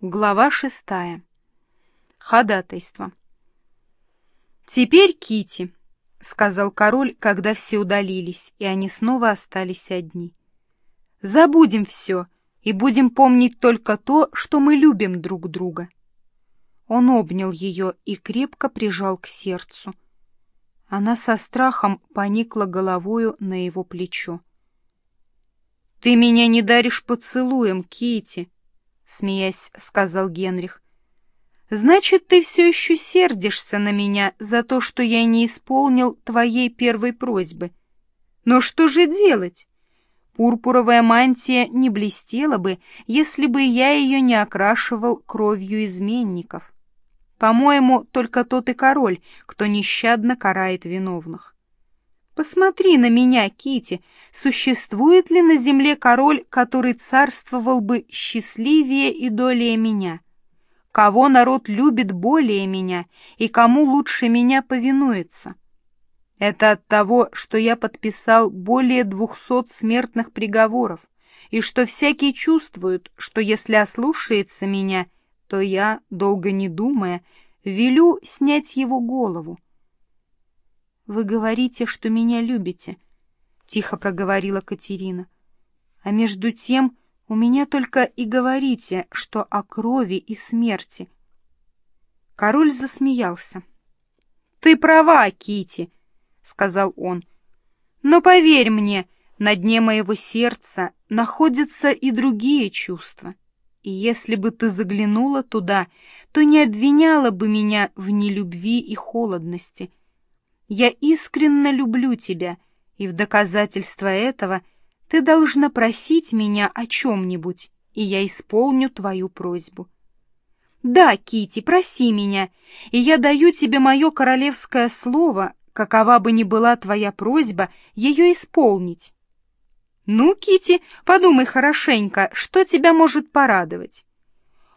Глава шестая. Ходатайство. «Теперь Кити, сказал король, когда все удалились, и они снова остались одни. «Забудем все и будем помнить только то, что мы любим друг друга». Он обнял ее и крепко прижал к сердцу. Она со страхом поникла головою на его плечо. «Ты меня не даришь поцелуем, Кити, смеясь, сказал Генрих. «Значит, ты все еще сердишься на меня за то, что я не исполнил твоей первой просьбы. Но что же делать? Пурпуровая мантия не блестела бы, если бы я ее не окрашивал кровью изменников. По-моему, только тот и король, кто нещадно карает виновных. Посмотри на меня, Кити. Существует ли на земле король, который царствовал бы счастливее и долее меня? Кого народ любит более меня и кому лучше меня повинуется? Это от того, что я подписал более двухсот смертных приговоров, и что всякий чувствует, что если ослушается меня, то я, долго не думая, велю снять его голову «Вы говорите, что меня любите», — тихо проговорила Катерина. «А между тем у меня только и говорите, что о крови и смерти». Король засмеялся. «Ты права, Кити, сказал он. «Но поверь мне, на дне моего сердца находятся и другие чувства. И если бы ты заглянула туда, то не обвиняла бы меня в нелюбви и холодности» Я искренне люблю тебя, и в доказательство этого ты должна просить меня о чем-нибудь, и я исполню твою просьбу. Да, Кити, проси меня, и я даю тебе мое королевское слово, какова бы ни была твоя просьба, ее исполнить. Ну, Кити, подумай хорошенько, что тебя может порадовать.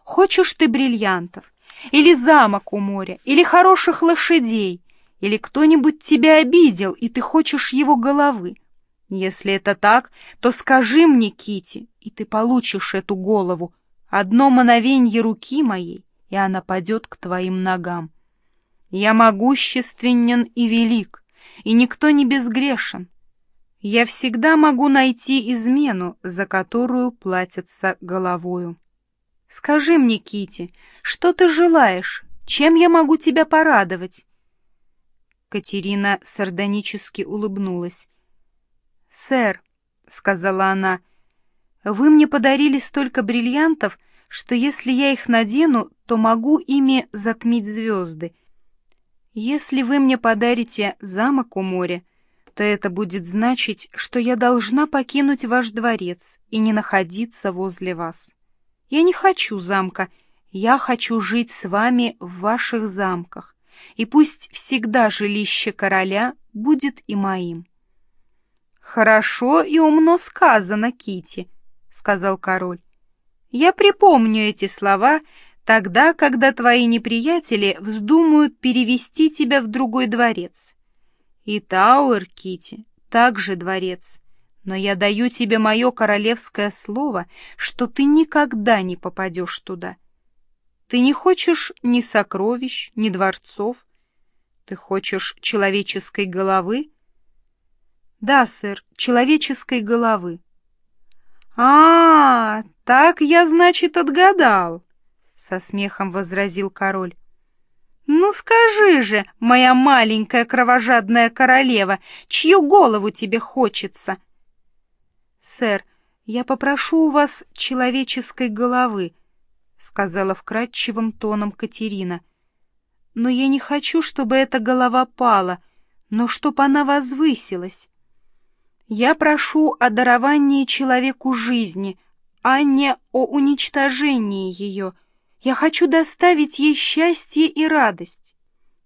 Хочешь ты бриллиантов, или замок у моря, или хороших лошадей, или кто-нибудь тебя обидел, и ты хочешь его головы? Если это так, то скажи мне, Кити, и ты получишь эту голову. Одно мановенье руки моей, и она падет к твоим ногам. Я могущественен и велик, и никто не безгрешен. Я всегда могу найти измену, за которую платятся головою. Скажи мне, Кити, что ты желаешь? Чем я могу тебя порадовать? Катерина сардонически улыбнулась. «Сэр», — сказала она, — «вы мне подарили столько бриллиантов, что если я их надену, то могу ими затмить звезды. Если вы мне подарите замок у моря, то это будет значить, что я должна покинуть ваш дворец и не находиться возле вас. Я не хочу замка, я хочу жить с вами в ваших замках и пусть всегда жилище короля будет и моим. Хорошо и умно сказано, Кити, сказал король. Я припомню эти слова тогда, когда твои неприятели вздумают перевести тебя в другой дворец. И Тауэр, Кити, также дворец. Но я даю тебе мое королевское слово, что ты никогда не попадешь туда. Ты не хочешь ни сокровищ, ни дворцов. Ты хочешь человеческой головы? Да, сэр, человеческой головы. А, -а, -а так я, значит, отгадал, со смехом возразил король. Ну скажи же, моя маленькая кровожадная королева, чью голову тебе хочется? Сэр, я попрошу у вас человеческой головы, сказала вкрадчивым тоном Катерина. Но я не хочу, чтобы эта голова пала, но чтоб она возвысилась. Я прошу о даровании человеку жизни, а не о уничтожении ее. Я хочу доставить ей счастье и радость.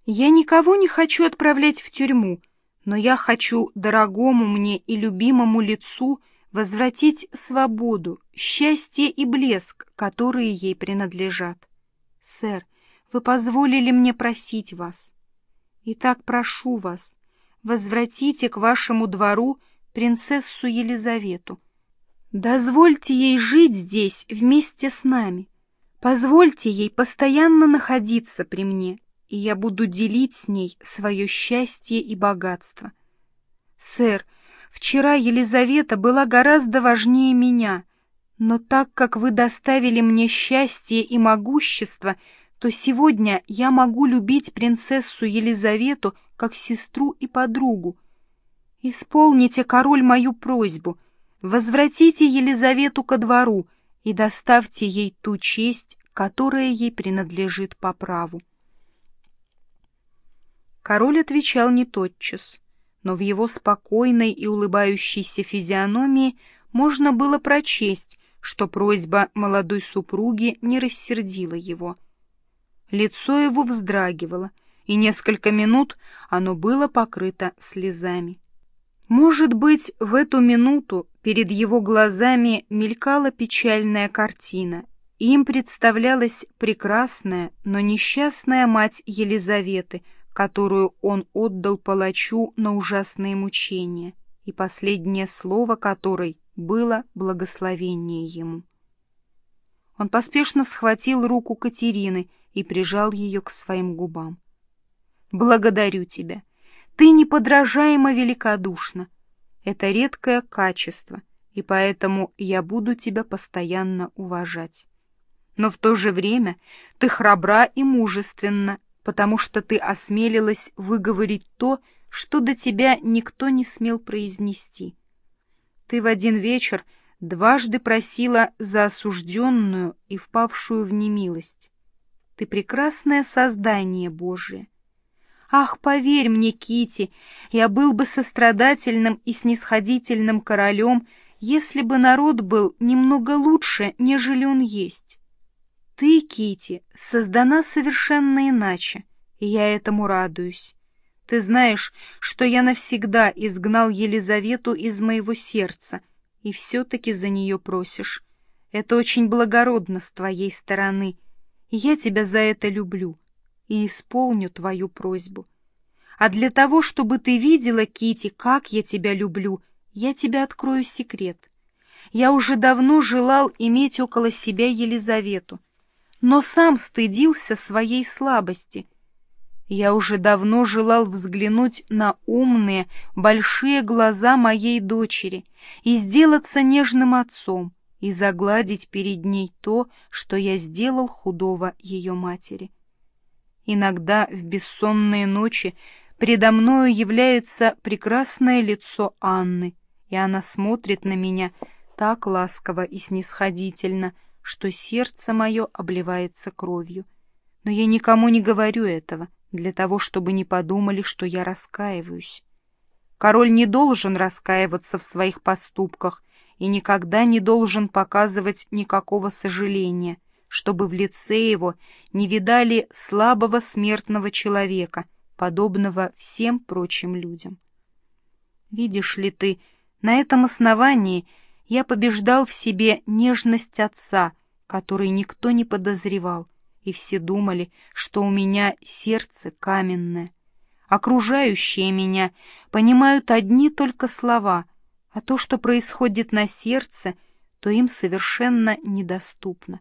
Я никого не хочу отправлять в тюрьму, но я хочу дорогому мне и любимому лицу — возвратить свободу, счастье и блеск, которые ей принадлежат. Сэр, вы позволили мне просить вас. Итак, прошу вас, возвратите к вашему двору принцессу Елизавету. Дозвольте ей жить здесь вместе с нами. Позвольте ей постоянно находиться при мне, и я буду делить с ней свое счастье и богатство. Сэр, вчера Елизавета была гораздо важнее меня, но так как вы доставили мне счастье и могущество, то сегодня я могу любить принцессу Елизавету как сестру и подругу. Исполните, король, мою просьбу, возвратите Елизавету ко двору и доставьте ей ту честь, которая ей принадлежит по праву. Король отвечал не тотчас, но в его спокойной и улыбающейся физиономии можно было прочесть, что просьба молодой супруги не рассердила его. Лицо его вздрагивало, и несколько минут оно было покрыто слезами. Может быть, в эту минуту перед его глазами мелькала печальная картина, и им представлялась прекрасная, но несчастная мать Елизаветы — которую он отдал палачу на ужасные мучения, и последнее слово которой было благословение ему. Он поспешно схватил руку Катерины и прижал ее к своим губам. «Благодарю тебя. Ты неподражаемо великодушна. Это редкое качество, и поэтому я буду тебя постоянно уважать. Но в то же время ты храбра и мужественна, потому что ты осмелилась выговорить то, что до тебя никто не смел произнести. Ты в один вечер дважды просила за осужденную и впавшую в немилость. Ты прекрасное создание Божие. Ах, поверь мне, Кити, я был бы сострадательным и снисходительным королем, если бы народ был немного лучше, нежели он есть. Ты, Кити, создана совершенно иначе, и я этому радуюсь. Ты знаешь, что я навсегда изгнал Елизавету из моего сердца, и все-таки за нее просишь. Это очень благородно с твоей стороны, и я тебя за это люблю и исполню твою просьбу. А для того, чтобы ты видела, Кити, как я тебя люблю, я тебе открою секрет. Я уже давно желал иметь около себя Елизавету, но сам стыдился своей слабости. Я уже давно желал взглянуть на умные, большие глаза моей дочери и сделаться нежным отцом, и загладить перед ней то, что я сделал худого ее матери. Иногда в бессонные ночи предо мною является прекрасное лицо Анны, и она смотрит на меня так ласково и снисходительно, что сердце мое обливается кровью. Но я никому не говорю этого, для того, чтобы не подумали, что я раскаиваюсь. Король не должен раскаиваться в своих поступках и никогда не должен показывать никакого сожаления, чтобы в лице его не видали слабого смертного человека, подобного всем прочим людям. Видишь ли ты, на этом основании — я побеждал в себе нежность отца, который никто не подозревал, и все думали, что у меня сердце каменное. Окружающие меня понимают одни только слова, а то, что происходит на сердце, то им совершенно недоступно.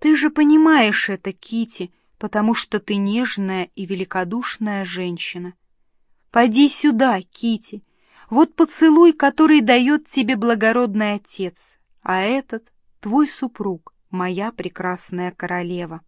Ты же понимаешь это, Кити, потому что ты нежная и великодушная женщина. Пойди сюда, Кити, вот поцелуй, который дает тебе благородный отец, а этот — твой супруг, моя прекрасная королева.